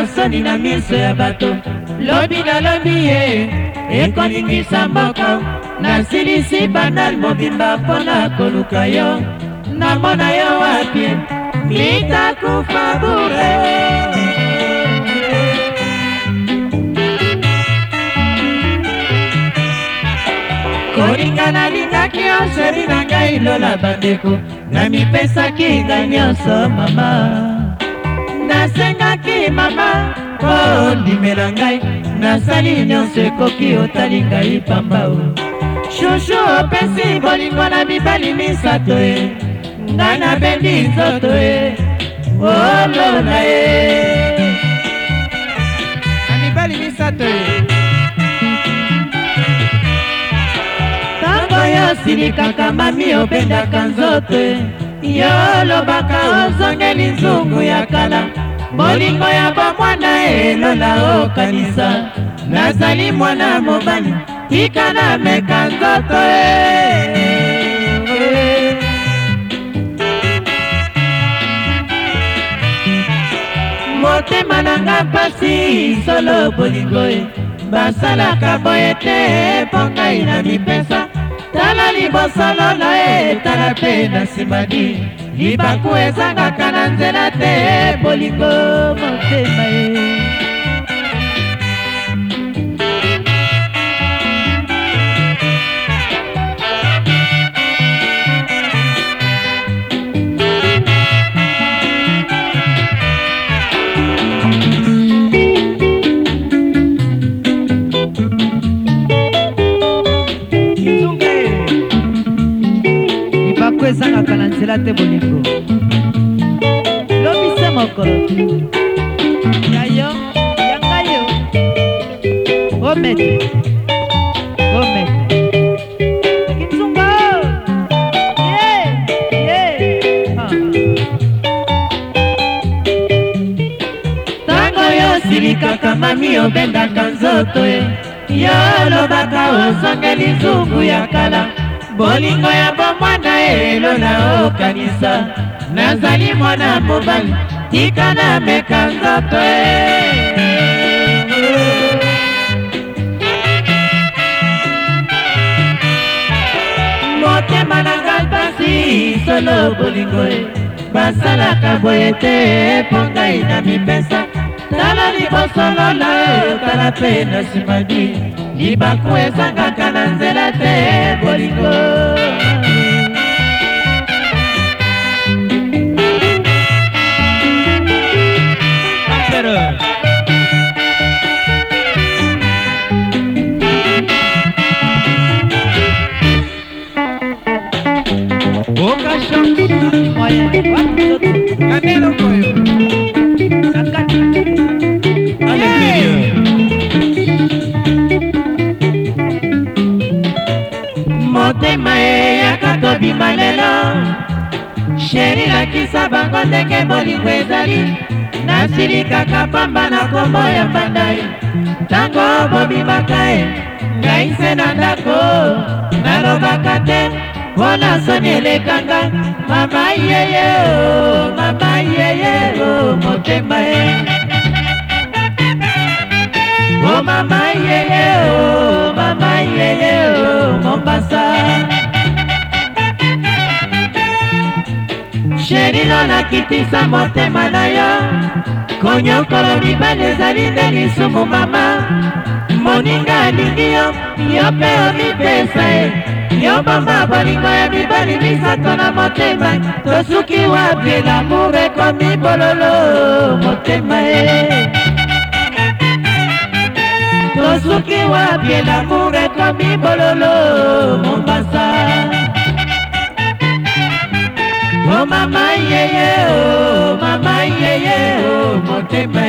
na soni na miso ya bato lobi nalobi ye ekolingisa mboka nasilisi banal mobimba mpona koluka yo namona yo wapi nitakufa bure kolinga nalingaki yo sheri na ngai lola bandeko na mipesaki ngai nyonso mama nasengaki mama ondimela oh, ngai nasali nyonso ekoki otali ngai pamba o shushu opesi bolingo na mibali misato e ngai nabendi nzoto e olona ye na mibali misato e ntango yo silikaka mami obendaka nzoto e yo lobaka ozongeli nzungu ya kala bolingo ya bamwana elola okanisa nazali mwana mobali tika na meka nzoto e motema na nga mpasi solo bolingo e basalaka boye te mpo ngai na mipesa tala libosolo na ye etala mpe na nsimani libaku ezangaka na nzela te bolingo motema ye kozela te bolingo lobisa moko ya yo ya ngai yo omete omete olikaka mami obendaka nzoto e yo olobaka ozongeli zungu ya kala bolingo ya bomwana elo na okanisa nazali mwana mobali tika na meka nzoto motema na ngai mpasi solo bolingo e. basalaka boye te mpo ngai na mipesa tala libosolola tala mpe na nsima di libaku ezangaka na nzela te bolingo motema eyaka tobima lelo sheri lakisa bango ndenge bolingo ezali nasili kaka pamba na kombo ya bandai ntango bobimaka e ngai nse na ndako nalobaka te mpo na soni elekanga mama yeye o oh, mama yeye o oh, motema ye o oh, mama yeye o mama yeye o mombasa sherino nakitisa motema na yo konyokolo mibale ezali nde lisumu mama moninga alingi yo yo mpe omipesa ye yobomba bolingo ya mibali misato na motema tosuki wapi lamour ekomi bololo motema e tosuki wapi lamour ekomi bololo mombasa o oh mama yeye o oh mama yeye o oh motema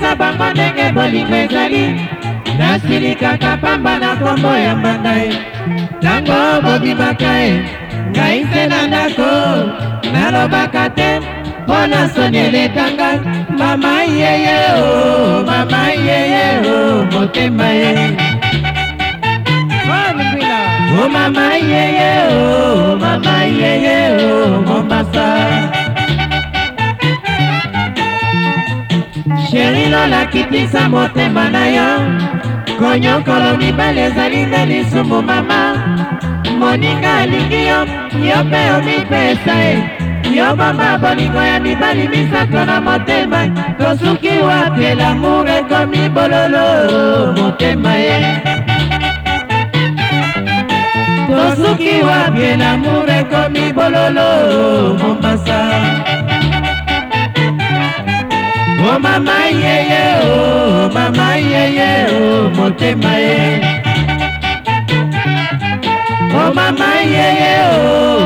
napesa bango ndenge bolingo ezali nasilikaka pamba na kombo ya mbanda ye ntango bobimaka ye ngai nse na ndako nalobaka te mpo na soni eletanga mama yeye o mama yeye o motema ye oh, o mama yeye lelo lakitisa motema na yo konyokolo mibale ezali nde lisumu mama moninga alingi yo yo mpe omipesa ye yo mama bolingo ya mibali misato na motema tosuki wapi elamour ekomi bololo motema ye tosuki wapi elamour ekomi bololo mombasa o oh, mama yeye o oh, mama yeye o oh, motema ye o mama yeye o.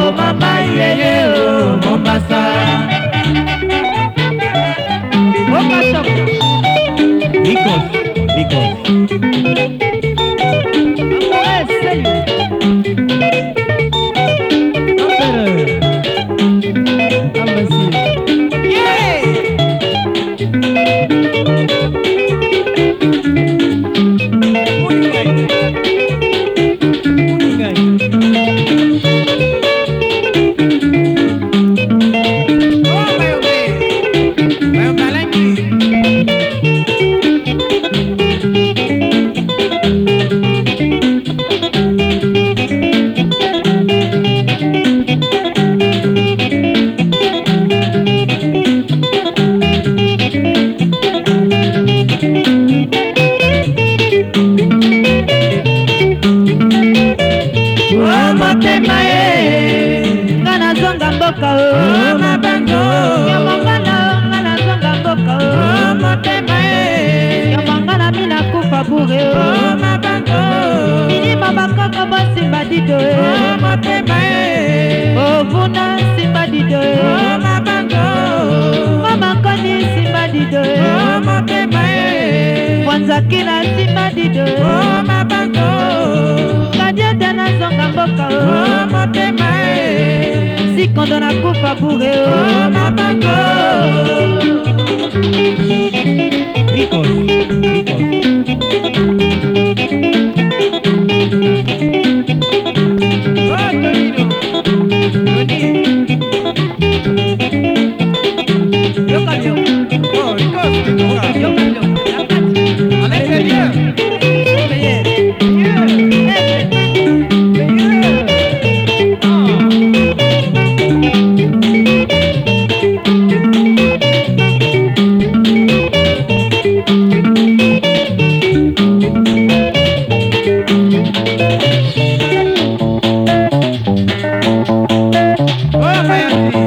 mboka mabango yo mongolo nga nazonga mboka motema eh. yo mongolo mina kufa bure mabango bilima bakoko bosimba dido eh. motema eh. ovuna simba dido mabango mamakoni simba dido motema wanzaki na simba dido mabango diete nazonga mboka o oh, motema e sikondo nakufa bure o oh, mabako you.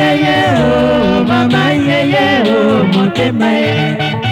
ye ye o oh, mama ye ye o oh, motema ye.